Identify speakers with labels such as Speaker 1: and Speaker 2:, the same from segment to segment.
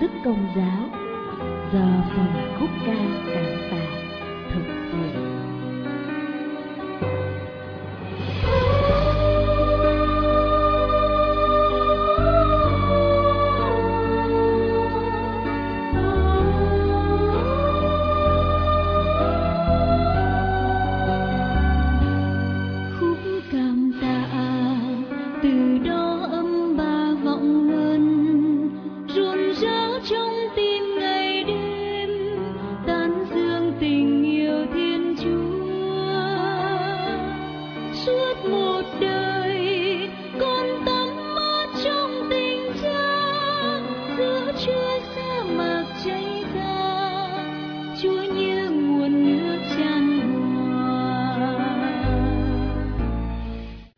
Speaker 1: tức công giáo do phòng khúc ca cảm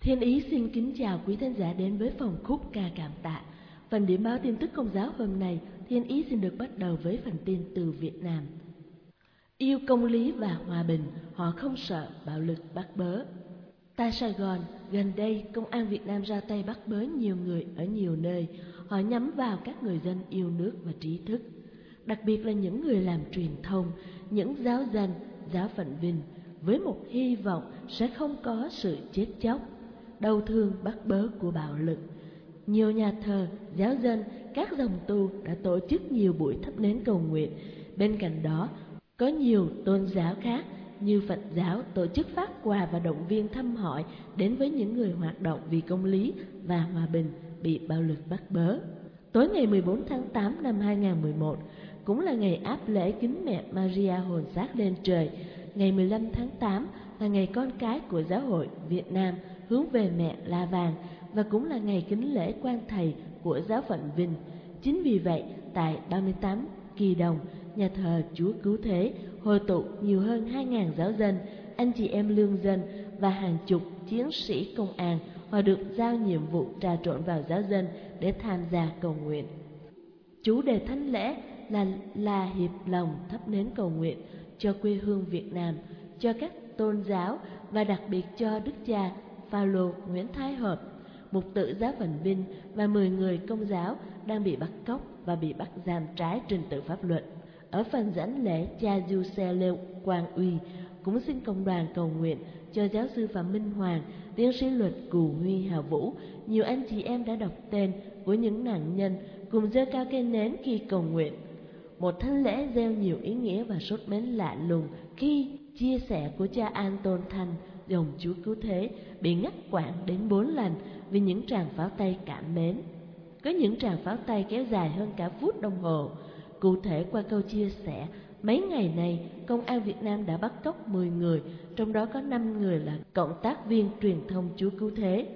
Speaker 2: Thiên
Speaker 1: Ý xin kính chào quý khán giả đến với phòng khúc ca cảm tạ. Phần điểm báo tin tức công giáo hôm nay, Thiên Ý xin được bắt đầu với phần tin từ Việt Nam. Yêu công lý và hòa bình, họ không sợ bạo lực bắt bớ. Tại Sài Gòn, gần đây công an Việt Nam ra tay bắt bớ nhiều người ở nhiều nơi. Họ nhắm vào các người dân yêu nước và trí thức, đặc biệt là những người làm truyền thông, những giáo dân, giáo phận vinh, với một hy vọng sẽ không có sự chết chóc, đau thương bắt bớ của bạo lực. Nhiều nhà thờ, giáo dân, các dòng tu đã tổ chức nhiều buổi thắp nến cầu nguyện. Bên cạnh đó, có nhiều tôn giáo khác như Phật giáo tổ chức phát quà và động viên thăm hỏi đến với những người hoạt động vì công lý và hòa bình bị bạo lực bắt bớ. Tối ngày 14 tháng 8 năm 2011 cũng là ngày áp lễ kính mẹ Maria hồn xác lên trời. Ngày 15 tháng 8 là ngày con cái của giáo hội Việt Nam hướng về mẹ La Vàng và cũng là ngày kính lễ quan thầy của giáo phận Vinh. Chính vì vậy, tại 38 Kỳ Đồng, nhà thờ Chúa Cứu Thế hội tụ nhiều hơn 2.000 giáo dân, anh chị em lương dân và hàng chục chiến sĩ công an họ được giao nhiệm vụ trà trộn vào giáo dân để tham gia cầu nguyện. Chủ đề thánh lễ là là hiệp lòng thắp nến cầu nguyện cho quê hương Việt Nam, cho các tôn giáo và đặc biệt cho Đức cha Phaolô Nguyễn Thái Hợp, mục tử giáo phận Vinh và 10 người công giáo đang bị bắt cóc và bị bắt giam trái trình tự pháp luật. Ở phần dẫn lễ, cha Du Xe Lê Quang Uy cũng xin công đoàn cầu nguyện cho giáo sư Phạm Minh Hoàng, tiến sĩ luật Cù Huy Hà Vũ. Nhiều anh chị em đã đọc tên của những nạn nhân cùng giơ cao cây nến khi cầu nguyện. Một thánh lễ gieo nhiều ý nghĩa và sốt mến lạ lùng khi chia sẻ của cha An Tôn Thanh, dòng Chúa Cứu Thế, bị ngắt quãng đến bốn lần vì những tràng pháo tay cảm mến. Có những tràng pháo tay kéo dài hơn cả phút đồng hồ. Cụ thể qua câu chia sẻ, mấy ngày nay công an Việt Nam đã bắt cóc 10 người, trong đó có 5 người là cộng tác viên truyền thông Chúa Cứu Thế.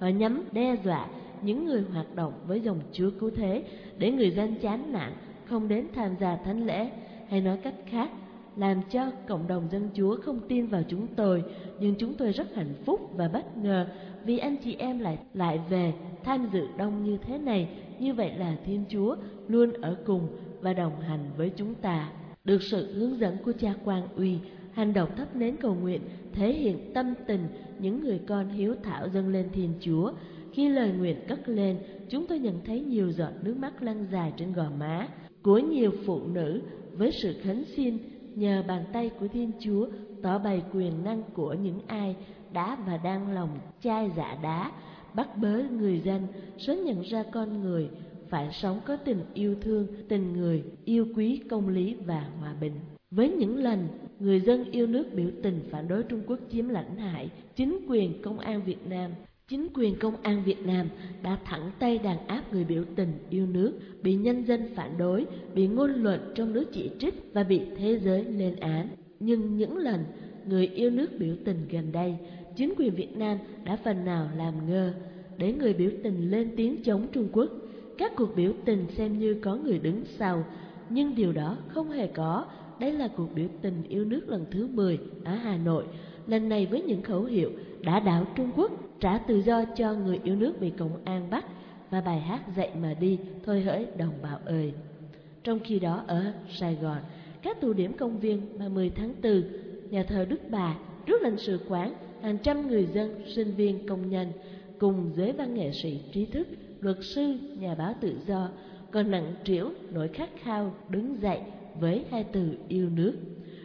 Speaker 1: Họ nhắm đe dọa những người hoạt động với dòng Chúa Cứu Thế để người dân chán nản, không đến tham gia thánh lễ, hay nói cách khác, làm cho cộng đồng dân Chúa không tin vào chúng tôi, nhưng chúng tôi rất hạnh phúc và bất ngờ vì anh chị em lại lại về tham dự đông như thế này, như vậy là Thiên Chúa luôn ở cùng và đồng hành với chúng ta. Được sự hướng dẫn của cha Quang Uy, hành động thắp nến cầu nguyện thể hiện tâm tình những người con hiếu thảo dâng lên Thiên Chúa. Khi lời nguyện cất lên, chúng tôi nhận thấy nhiều giọt nước mắt lăn dài trên gò má của nhiều phụ nữ với sự khấn xin nhờ bàn tay của Thiên Chúa tỏ bày quyền năng của những ai đã và đang lòng chai dạ đá, bắt bớ người dân, sớm nhận ra con người phải sống có tình yêu thương, tình người, yêu quý công lý và hòa bình. Với những lần người dân yêu nước biểu tình phản đối Trung Quốc chiếm lãnh hải, chính quyền công an Việt Nam Chính quyền công an Việt Nam đã thẳng tay đàn áp người biểu tình yêu nước, bị nhân dân phản đối, bị ngôn luận trong nước chỉ trích và bị thế giới lên án. Nhưng những lần người yêu nước biểu tình gần đây, chính quyền Việt Nam đã phần nào làm ngơ để người biểu tình lên tiếng chống Trung Quốc. Các cuộc biểu tình xem như có người đứng sau, nhưng điều đó không hề có. Đây là cuộc biểu tình yêu nước lần thứ 10 ở Hà Nội, lần này với những khẩu hiệu đã đảo Trung Quốc, trả tự do cho người yêu nước bị công an bắt và bài hát dậy mà đi, thôi hỡi đồng bào ơi. Trong khi đó ở Sài Gòn, các tụ điểm công viên 30 tháng 4, nhà thờ Đức Bà, trước lãnh sự quán, hàng trăm người dân, sinh viên, công nhân cùng giới văn nghệ sĩ trí thức, luật sư, nhà báo tự do còn nặng trĩu nỗi khát khao đứng dậy với hai từ yêu nước.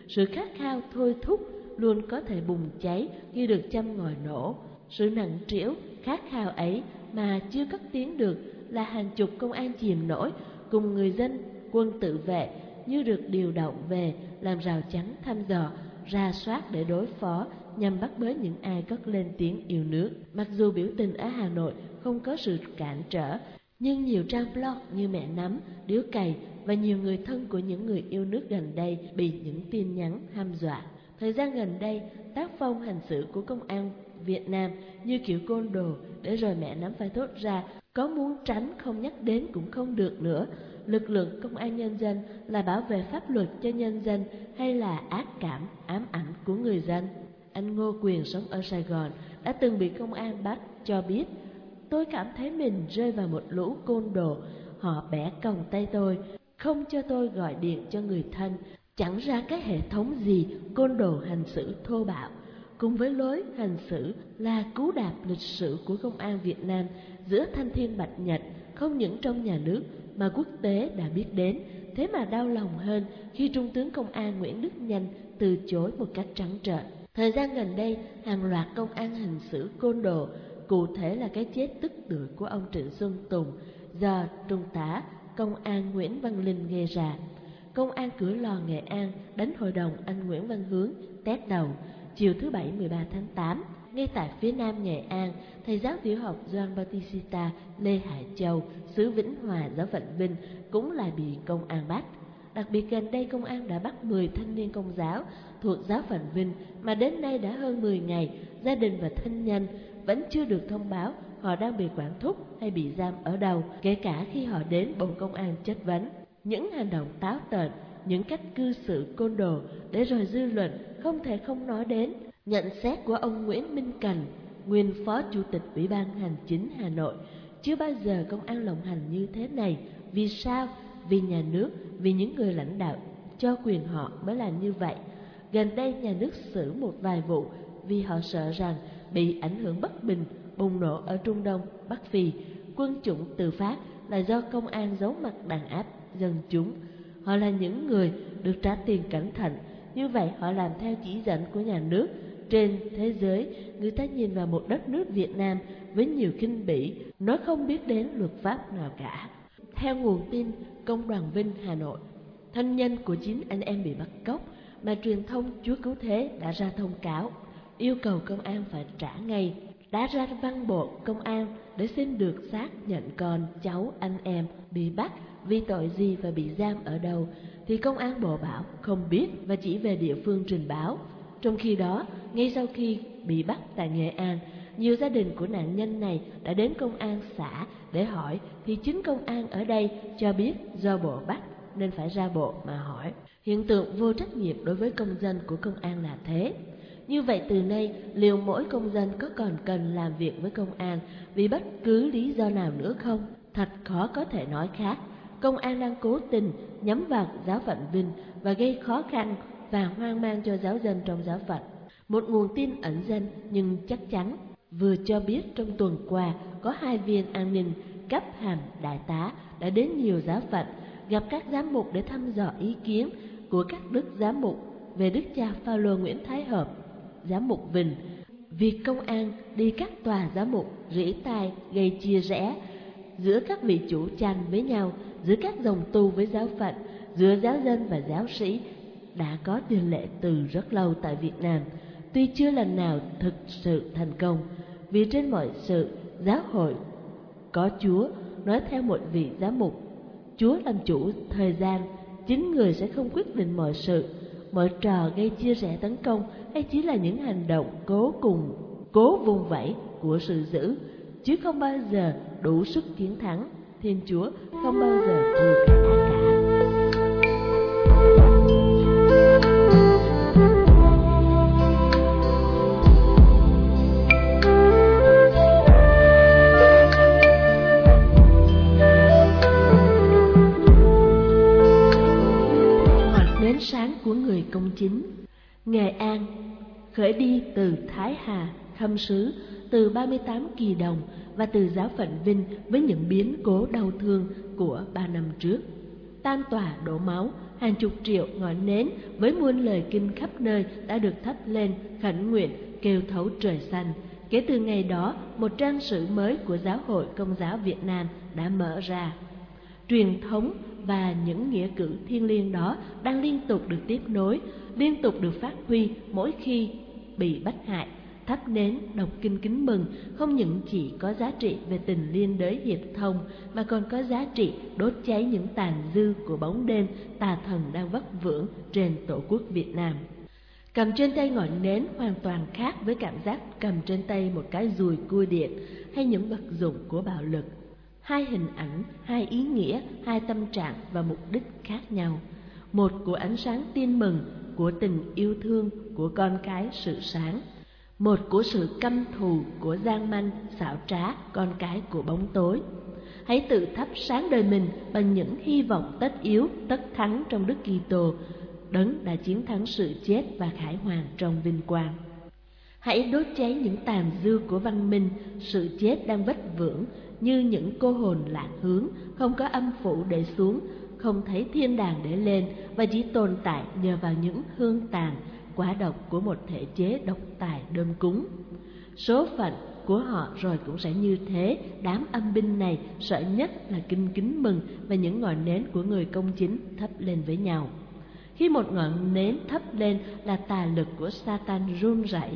Speaker 1: Sự khát khao thôi thúc luôn có thể bùng cháy khi được châm ngòi nổ. Sự nặng trĩu, khát khao ấy mà chưa cất tiếng được là hàng chục công an chìm nổi cùng người dân, quân tự vệ như được điều động về làm rào chắn thăm dò, ra soát để đối phó nhằm bắt bớ những ai cất lên tiếng yêu nước. Mặc dù biểu tình ở Hà Nội không có sự cản trở, nhưng nhiều trang blog như Mẹ Nắm, Điếu Cày và nhiều người thân của những người yêu nước gần đây bị những tin nhắn ham dọa. Thời gian gần đây, tác phong hành xử của công an Việt Nam như kiểu côn đồ để rồi mẹ nắm phải thốt ra có muốn tránh không nhắc đến cũng không được nữa. Lực lượng công an nhân dân là bảo vệ pháp luật cho nhân dân hay là ác cảm, ám ảnh của người dân? Anh Ngô Quyền sống ở Sài Gòn đã từng bị công an bắt cho biết Tôi cảm thấy mình rơi vào một lũ côn đồ, họ bẻ còng tay tôi, không cho tôi gọi điện cho người thân, chẳng ra cái hệ thống gì côn đồ hành xử thô bạo. Cùng với lối hành xử là cú đạp lịch sử của công an Việt Nam giữa thanh thiên bạch nhật, không những trong nhà nước mà quốc tế đã biết đến, thế mà đau lòng hơn khi Trung tướng Công an Nguyễn Đức Nhanh từ chối một cách trắng trợn. Thời gian gần đây, hàng loạt công an hành xử côn đồ, cụ thể là cái chết tức tưởi của ông Trịnh Xuân Tùng do Trung tá Công an Nguyễn Văn Linh gây ra. Công an Cửa Lò Nghệ An đánh hội đồng anh Nguyễn Văn Hướng tét đầu chiều thứ Bảy 13 tháng 8 ngay tại phía nam Nghệ An, thầy giáo tiểu học Doan Bautista Lê Hải Châu, xứ Vĩnh Hòa, giáo phận Vinh cũng là bị công an bắt. Đặc biệt gần đây công an đã bắt 10 thanh niên công giáo thuộc giáo phận Vinh mà đến nay đã hơn 10 ngày, gia đình và thân nhân vẫn chưa được thông báo họ đang bị quản thúc hay bị giam ở đâu, kể cả khi họ đến bộ công an chất vấn. Những hành động táo tợn, những cách cư xử côn đồ để rồi dư luận không thể không nói đến. Nhận xét của ông Nguyễn Minh Cần, nguyên phó chủ tịch Ủy ban Hành chính Hà Nội, chưa bao giờ công an lộng hành như thế này. Vì sao? Vì nhà nước, vì những người lãnh đạo cho quyền họ mới làm như vậy. Gần đây nhà nước xử một vài vụ vì họ sợ rằng bị ảnh hưởng bất bình bùng nổ ở Trung Đông, Bắc Phi, quân chủng tự phát là do công an giấu mặt đàn áp dân chúng. Họ là những người được trả tiền cẩn thận, như vậy họ làm theo chỉ dẫn của nhà nước. Trên thế giới, người ta nhìn vào một đất nước Việt Nam với nhiều kinh bỉ, nó không biết đến luật pháp nào cả. Theo nguồn tin Công đoàn Vinh Hà Nội, thân nhân của chín anh em bị bắt cóc mà truyền thông Chúa Cứu Thế đã ra thông cáo yêu cầu công an phải trả ngay. Đã ra văn bộ công an để xin được xác nhận con cháu anh em bị bắt vì tội gì và bị giam ở đâu, thì công an bộ bảo không biết và chỉ về địa phương trình báo. Trong khi đó, ngay sau khi bị bắt tại nghệ an, nhiều gia đình của nạn nhân này đã đến công an xã để hỏi thì chính công an ở đây cho biết do bộ bắt nên phải ra bộ mà hỏi. Hiện tượng vô trách nhiệm đối với công dân của công an là thế như vậy từ nay, liệu mỗi công dân có còn cần làm việc với công an vì bất cứ lý do nào nữa không? Thật khó có thể nói khác. Công an đang cố tình nhắm vào giáo phận Vinh và gây khó khăn và hoang mang cho giáo dân trong giáo phận. Một nguồn tin ẩn danh nhưng chắc chắn vừa cho biết trong tuần qua có hai viên an ninh cấp hàm đại tá đã đến nhiều giáo phận gặp các giám mục để thăm dò ý kiến của các đức giám mục về đức cha Phaolô Nguyễn Thái Hợp giám mục Vinh. Việc công an đi các tòa giám mục rỉ tai gây chia rẽ giữa các vị chủ tranh với nhau, giữa các dòng tu với giáo phận, giữa giáo dân và giáo sĩ đã có tiền lệ từ rất lâu tại Việt Nam, tuy chưa lần nào thực sự thành công. Vì trên mọi sự, giáo hội có Chúa, nói theo một vị giám mục, Chúa làm chủ thời gian, chính người sẽ không quyết định mọi sự, mọi trò gây chia rẽ tấn công hay chỉ là những hành động cố cùng, cố vùng vẫy của sự dữ chứ không bao giờ đủ sức chiến thắng. Thiên chúa không bao giờ thua cả. Cả sáng của người công chính Nghệ A khởi đi từ Thái Hà, Khâm Sứ, từ 38 kỳ đồng và từ giáo phận Vinh với những biến cố đau thương của ba năm trước. Tan tòa đổ máu, hàng chục triệu ngọn nến với muôn lời kinh khắp nơi đã được thắp lên khẩn nguyện kêu thấu trời xanh. Kể từ ngày đó, một trang sử mới của Giáo hội Công giáo Việt Nam đã mở ra. Truyền thống và những nghĩa cử thiêng liêng đó đang liên tục được tiếp nối, liên tục được phát huy mỗi khi bị bắt hại thắp nến đọc kinh kính mừng không những chỉ có giá trị về tình liên đới hiệp thông mà còn có giá trị đốt cháy những tàn dư của bóng đêm tà thần đang vất vưởng trên tổ quốc Việt Nam. Cầm trên tay ngọn nến hoàn toàn khác với cảm giác cầm trên tay một cái dùi cua điện hay những vật dụng của bạo lực. Hai hình ảnh, hai ý nghĩa, hai tâm trạng và mục đích khác nhau. Một của ánh sáng tin mừng, của tình yêu thương, của con cái sự sáng một của sự căm thù của gian manh xảo trá con cái của bóng tối. Hãy tự thắp sáng đời mình bằng những hy vọng tất yếu tất thắng trong đức kitô đấng đã chiến thắng sự chết và khải hoàn trong vinh quang. Hãy đốt cháy những tàn dư của văn minh sự chết đang vất vưởng như những cô hồn lạc hướng không có âm phủ để xuống không thấy thiên đàng để lên và chỉ tồn tại nhờ vào những hương tàn quả độc của một thể chế độc tài đơn cúng. Số phận của họ rồi cũng sẽ như thế, đám âm binh này sợ nhất là kinh kính mừng và những ngọn nến của người công chính thắp lên với nhau. Khi một ngọn nến thắp lên là tà lực của Satan run rẩy,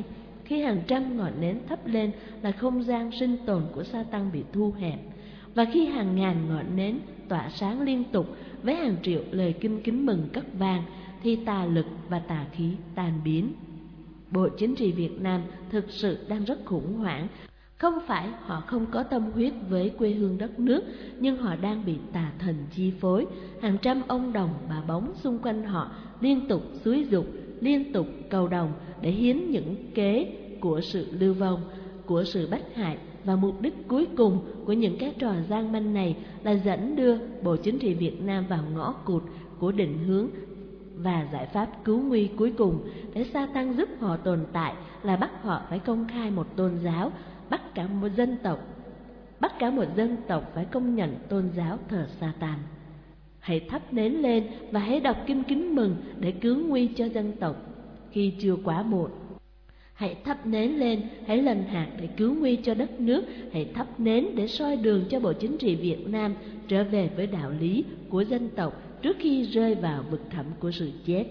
Speaker 1: khi hàng trăm ngọn nến thắp lên là không gian sinh tồn của Satan bị thu hẹp, và khi hàng ngàn ngọn nến tỏa sáng liên tục với hàng triệu lời kinh kính mừng cất vang thì tà lực và tà khí tan biến. Bộ chính trị Việt Nam thực sự đang rất khủng hoảng. Không phải họ không có tâm huyết với quê hương đất nước, nhưng họ đang bị tà thần chi phối. Hàng trăm ông đồng bà bóng xung quanh họ liên tục xúi dục, liên tục cầu đồng để hiến những kế của sự lưu vong, của sự bắt hại và mục đích cuối cùng của những cái trò gian manh này là dẫn đưa Bộ Chính trị Việt Nam vào ngõ cụt của định hướng và giải pháp cứu nguy cuối cùng để sa tăng giúp họ tồn tại là bắt họ phải công khai một tôn giáo, bắt cả một dân tộc, bắt cả một dân tộc phải công nhận tôn giáo thờ sa tăng Hãy thắp nến lên và hãy đọc kinh kính mừng để cứu nguy cho dân tộc khi chưa quá muộn. Hãy thắp nến lên, hãy lần hạt để cứu nguy cho đất nước, hãy thắp nến để soi đường cho Bộ Chính trị Việt Nam trở về với đạo lý của dân tộc trước khi rơi vào vực thẳm của sự chết.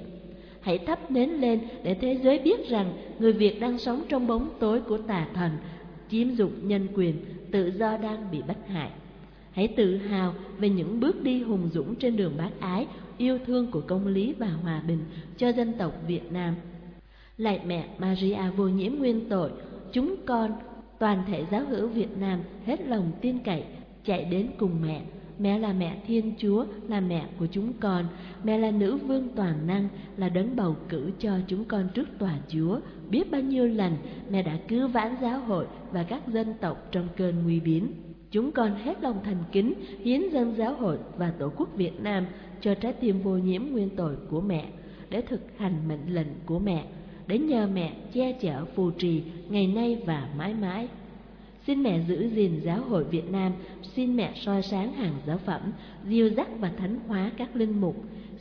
Speaker 1: Hãy thắp nến lên để thế giới biết rằng người Việt đang sống trong bóng tối của tà thần, chiếm dụng nhân quyền, tự do đang bị bắt hại. Hãy tự hào về những bước đi hùng dũng trên đường bác ái, yêu thương của công lý và hòa bình cho dân tộc Việt Nam. Lạy mẹ Maria vô nhiễm nguyên tội, chúng con, toàn thể giáo hữu Việt Nam hết lòng tin cậy, chạy đến cùng mẹ Mẹ là mẹ Thiên Chúa, là mẹ của chúng con. Mẹ là nữ vương toàn năng, là đấng bầu cử cho chúng con trước tòa Chúa. Biết bao nhiêu lần mẹ đã cứu vãn giáo hội và các dân tộc trong cơn nguy biến. Chúng con hết lòng thành kính hiến dân giáo hội và tổ quốc Việt Nam cho trái tim vô nhiễm nguyên tội của mẹ để thực hành mệnh lệnh của mẹ, để nhờ mẹ che chở phù trì ngày nay và mãi mãi. Xin mẹ giữ gìn giáo hội Việt Nam, xin mẹ soi sáng hàng giáo phẩm, diêu dắt và thánh hóa các linh mục.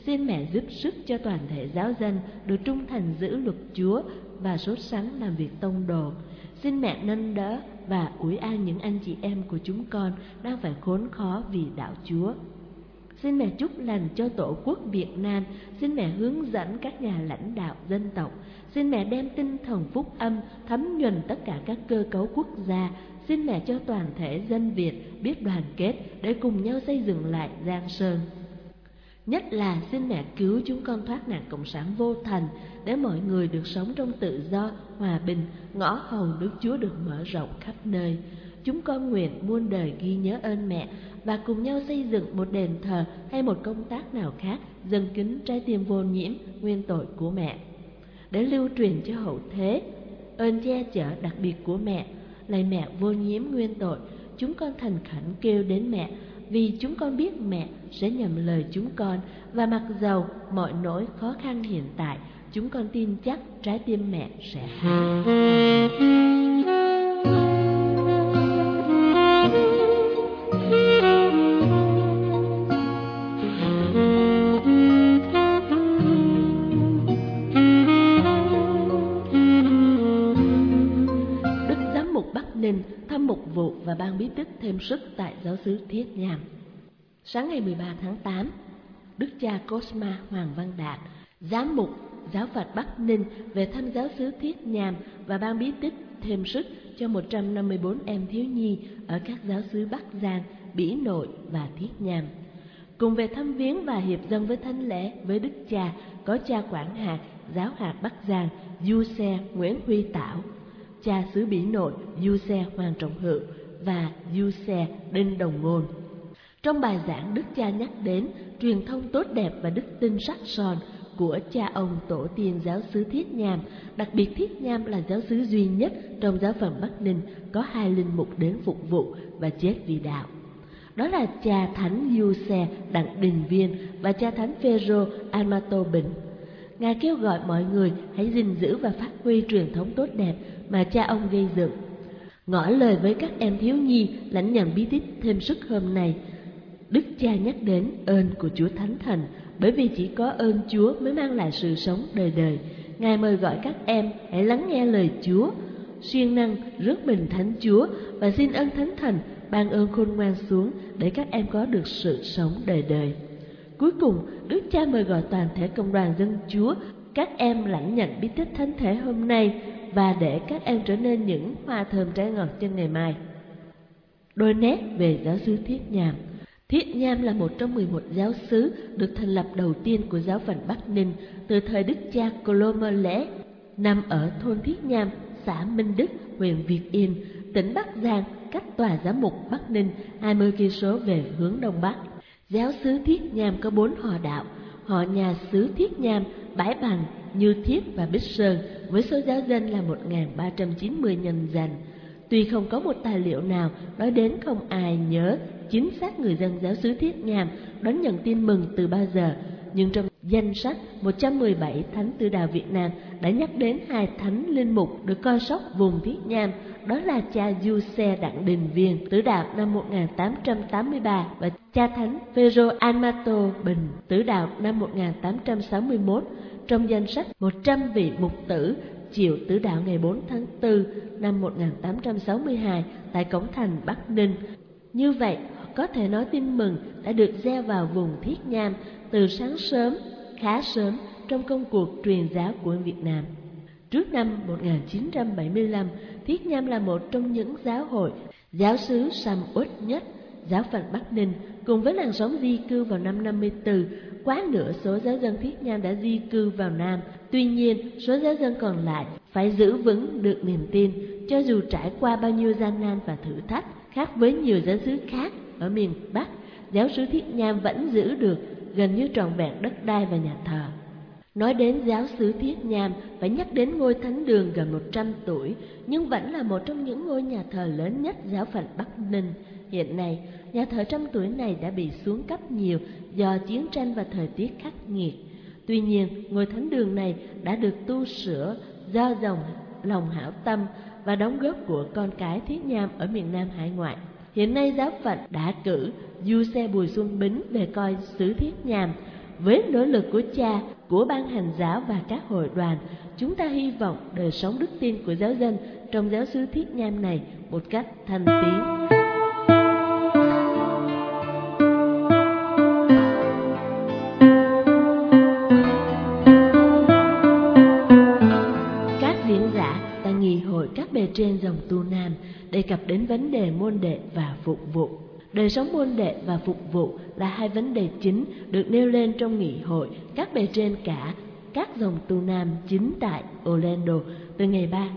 Speaker 1: Xin mẹ giúp sức cho toàn thể giáo dân được trung thành giữ luật Chúa và sốt sắng làm việc tông đồ. Xin mẹ nâng đỡ và ủi an những anh chị em của chúng con đang phải khốn khó vì đạo Chúa. Xin mẹ chúc lành cho tổ quốc Việt Nam, xin mẹ hướng dẫn các nhà lãnh đạo dân tộc, xin mẹ đem tinh thần phúc âm thấm nhuần tất cả các cơ cấu quốc gia, xin mẹ cho toàn thể dân Việt biết đoàn kết để cùng nhau xây dựng lại Giang Sơn. Nhất là xin mẹ cứu chúng con thoát nạn cộng sản vô thành để mọi người được sống trong tự do, hòa bình, ngõ hầu nước Chúa được mở rộng khắp nơi. Chúng con nguyện muôn đời ghi nhớ ơn mẹ và cùng nhau xây dựng một đền thờ hay một công tác nào khác dâng kính trái tim vô nhiễm nguyên tội của mẹ. Để lưu truyền cho hậu thế ơn che chở đặc biệt của mẹ lạy mẹ vô nhiễm nguyên tội, chúng con thành khẩn kêu đến mẹ, vì chúng con biết mẹ sẽ nhầm lời chúng con, và mặc dầu mọi nỗi khó khăn hiện tại, chúng con tin chắc trái tim mẹ sẽ hạnh. Sức tại giáo xứ Thiết Nham. Sáng ngày 13 tháng 8, Đức cha Cosma Hoàng Văn Đạt, giám mục giáo phạt Bắc Ninh về thăm giáo xứ Thiết Nham và ban bí tích thêm sức cho 154 em thiếu nhi ở các giáo xứ Bắc Giang, Bỉ Nội và Thiết Nham. Cùng về thăm viếng và hiệp dân với thánh lễ với Đức cha có cha quản hạt giáo hạt Bắc Giang Du Xe Nguyễn Huy Tảo, cha xứ Bỉ Nội Du Xe Hoàng Trọng Hữu và Du Xe Đinh Đồng Ngôn. Trong bài giảng Đức cha nhắc đến truyền thông tốt đẹp và đức tin sắc son của cha ông tổ tiên giáo xứ Thiết Nham, đặc biệt Thiết Nham là giáo xứ duy nhất trong giáo phận Bắc Ninh có hai linh mục đến phục vụ và chết vì đạo. Đó là cha thánh Du Xe Đặng Đình Viên và cha thánh Phêrô Amato Bình. Ngài kêu gọi mọi người hãy gìn giữ và phát huy truyền thống tốt đẹp mà cha ông gây dựng. Ngỏ lời với các em thiếu nhi lãnh nhận bí tích thêm sức hôm nay. Đức cha nhắc đến ơn của Chúa Thánh Thần bởi vì chỉ có ơn Chúa mới mang lại sự sống đời đời. Ngài mời gọi các em hãy lắng nghe lời Chúa, siêng năng rước mình thánh Chúa và xin ơn Thánh Thần ban ơn khôn ngoan xuống để các em có được sự sống đời đời. Cuối cùng, Đức Cha mời gọi toàn thể công đoàn dân Chúa, các em lãnh nhận bí tích thánh thể hôm nay và để các em trở nên những hoa thơm trái ngọt trên ngày mai. Đôi nét về giáo sư Thiết Nham Thiết Nham là một trong 11 giáo sứ được thành lập đầu tiên của giáo phận Bắc Ninh từ thời Đức cha Colombo Lễ, nằm ở thôn Thiết Nham, xã Minh Đức, huyện Việt Yên, tỉnh Bắc Giang, cách tòa giám mục Bắc Ninh 20 cây số về hướng đông bắc. Giáo sứ Thiết Nham có bốn họ đạo, họ nhà xứ Thiết Nham, Bãi Bằng, Như Thiết và Bích Sơn với số giáo dân là 1.390 nhân danh. Tuy không có một tài liệu nào nói đến không ai nhớ chính xác người dân giáo xứ Thiết Nham đón nhận tin mừng từ bao giờ, nhưng trong danh sách 117 thánh tử đạo Việt Nam đã nhắc đến hai thánh linh mục được coi sóc vùng Thiết Nham, đó là cha Du Xe Đặng Đình Viên, tử đạo năm 1883 và cha thánh Pedro Amato Bình, tử đạo năm 1861. Trong danh sách 100 vị mục tử chiều tử đạo ngày 4 tháng 4 năm 1862 tại cổng thành Bắc Ninh. Như vậy, có thể nói tin mừng đã được gieo vào vùng Thiết Nham từ sáng sớm, khá sớm trong công cuộc truyền giáo của Việt Nam. Trước năm 1975, Thiết Nham là một trong những giáo hội giáo xứ sầm uất nhất giáo phận Bắc Ninh cùng với làn sóng di cư vào năm 54, quá nửa số giáo dân Thiết Nham đã di cư vào Nam. Tuy nhiên, số giáo dân còn lại phải giữ vững được niềm tin cho dù trải qua bao nhiêu gian nan và thử thách khác với nhiều giáo xứ khác ở miền Bắc, giáo sứ Thiết Nham vẫn giữ được gần như trọn vẹn đất đai và nhà thờ. Nói đến giáo sứ Thiết Nham, phải nhắc đến ngôi thánh đường gần 100 tuổi, nhưng vẫn là một trong những ngôi nhà thờ lớn nhất giáo phận Bắc Ninh. Hiện nay, nhà thờ trăm tuổi này đã bị xuống cấp nhiều do chiến tranh và thời tiết khắc nghiệt. Tuy nhiên, ngôi thánh đường này đã được tu sửa do dòng lòng hảo tâm và đóng góp của con cái Thiết Nham ở miền Nam hải ngoại. Hiện nay giáo phận đã cử du xe Bùi Xuân Bính về coi xứ Thiết Nham. Với nỗ lực của cha, của ban hành giáo và các hội đoàn, chúng ta hy vọng đời sống đức tin của giáo dân trong giáo xứ Thiết Nham này một cách thành tiến. Đời sống môn đệ và phục vụ là hai vấn đề chính được nêu lên trong nghị hội các bề trên cả các dòng tu nam chính tại Orlando từ ngày 3.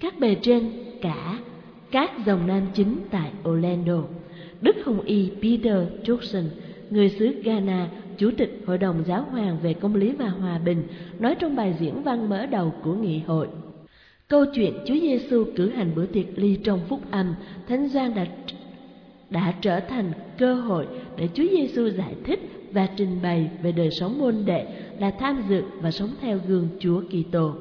Speaker 1: Các bề trên cả các dòng nam chính tại Orlando. Đức Hồng Y Peter Jackson, người xứ Ghana, Chủ tịch Hội đồng Giáo hoàng về Công lý và Hòa bình, nói trong bài diễn văn mở đầu của nghị hội. Câu chuyện Chúa Giêsu cử hành bữa tiệc ly trong phúc âm, Thánh Doan đã đã trở thành cơ hội để Chúa Giêsu giải thích và trình bày về đời sống môn đệ là tham dự và sống theo gương Chúa Kitô.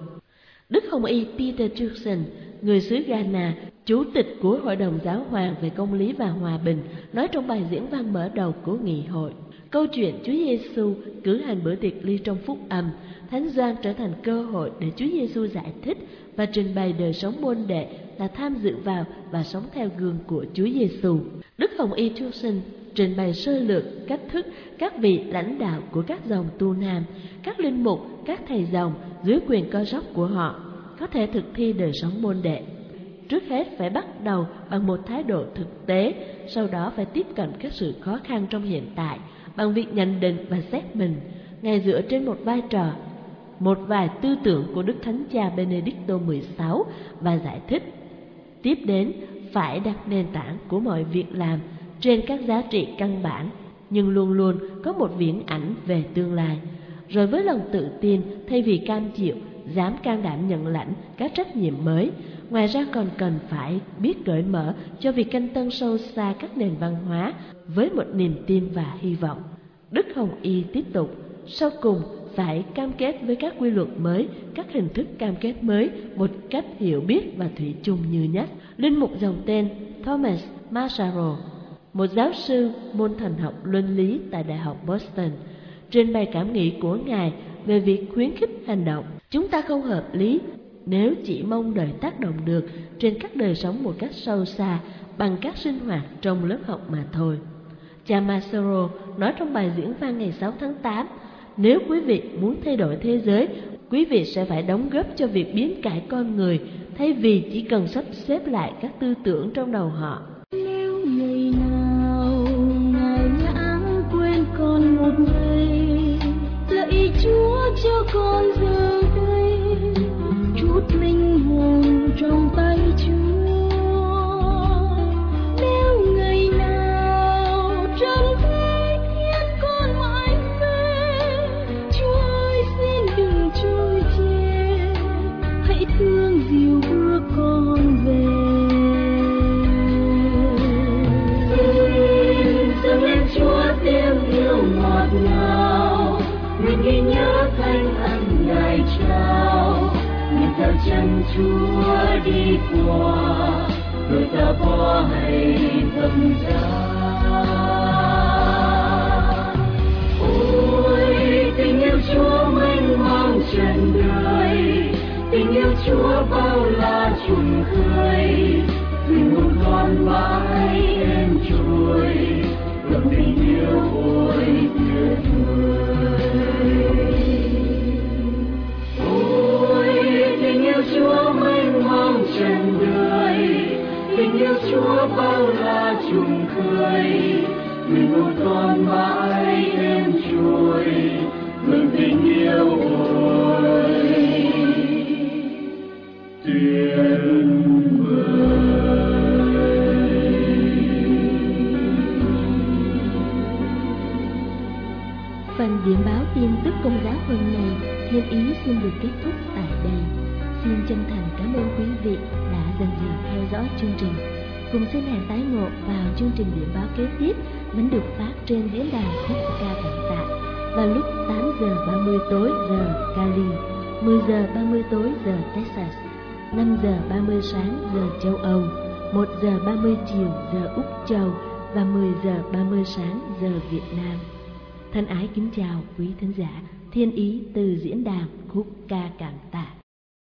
Speaker 1: Đức Hồng Y Peter Jackson, người xứ Ghana, chủ tịch của Hội đồng Giáo hoàng về Công lý và Hòa bình, nói trong bài diễn văn mở đầu của nghị hội. Câu chuyện Chúa Giêsu cử hành bữa tiệc ly trong phúc âm, Thánh Doan trở thành cơ hội để Chúa Giêsu giải thích và trình bày đời sống môn đệ là tham dự vào và sống theo gương của Chúa Giêsu. Đức Hồng Y Tucson trình bày sơ lược cách thức các vị lãnh đạo của các dòng tu nam, các linh mục, các thầy dòng dưới quyền coi sóc của họ có thể thực thi đời sống môn đệ. Trước hết phải bắt đầu bằng một thái độ thực tế, sau đó phải tiếp cận các sự khó khăn trong hiện tại bằng việc nhận định và xét mình, ngay dựa trên một vai trò, một vài tư tưởng của Đức Thánh Cha Benedicto XVI và giải thích. Tiếp đến, phải đặt nền tảng của mọi việc làm trên các giá trị căn bản, nhưng luôn luôn có một viễn ảnh về tương lai. Rồi với lòng tự tin, thay vì cam chịu, dám can đảm nhận lãnh các trách nhiệm mới, ngoài ra còn cần phải biết cởi mở cho việc canh tân sâu xa các nền văn hóa với một niềm tin và hy vọng. Đức Hồng Y tiếp tục, sau cùng phải cam kết với các quy luật mới, các hình thức cam kết mới một cách hiểu biết và thủy chung như nhất. Linh mục dòng tên Thomas Massaro, một giáo sư môn thần học luân lý tại Đại học Boston, trên bày cảm nghĩ của Ngài về việc khuyến khích hành động. Chúng ta không hợp lý nếu chỉ mong đợi tác động được trên các đời sống một cách sâu xa bằng các sinh hoạt trong lớp học mà thôi. Cha Massaro nói trong bài diễn văn ngày 6 tháng 8, nếu quý vị muốn thay đổi thế giới, quý vị sẽ phải đóng góp cho việc biến cải con người thay vì chỉ cần sắp xếp lại các tư tưởng trong đầu họ.
Speaker 2: Nếu ngày nào ngài lãng quên con một ngày, lạy Chúa cho con giờ chân Chúa đi qua, đôi ta bỏ hay tâm giá. Ôi tình yêu Chúa mênh mang trần đời, tình yêu Chúa bao la trùng khơi, tình một con mãi em trôi, lòng tình yêu ôi tuyệt vời. Chúa bao la trùng khơi, mình một con mãi em trôi, mừng tình yêu ôi tuyệt
Speaker 1: Phần điểm báo tin tức công giáo hôm nay, Thiên Ý xin được kết thúc tại đây. Xin chân thành cảm ơn quý vị đã dần dần theo dõi chương trình. Cùng xin hẹn tái ngộ vào chương trình điểm báo kế tiếp vẫn được phát trên diễn đàn khúc ca cảm tạ vào lúc 8 giờ 30 tối giờ Cali, 10 giờ 30 tối giờ Texas, 5 giờ 30 sáng giờ châu Âu, 1 giờ 30 chiều giờ Úc Châu và 10 giờ 30 sáng giờ Việt Nam. Thân ái kính chào quý thính giả, thiên ý từ diễn đàn khúc ca cảm tạ.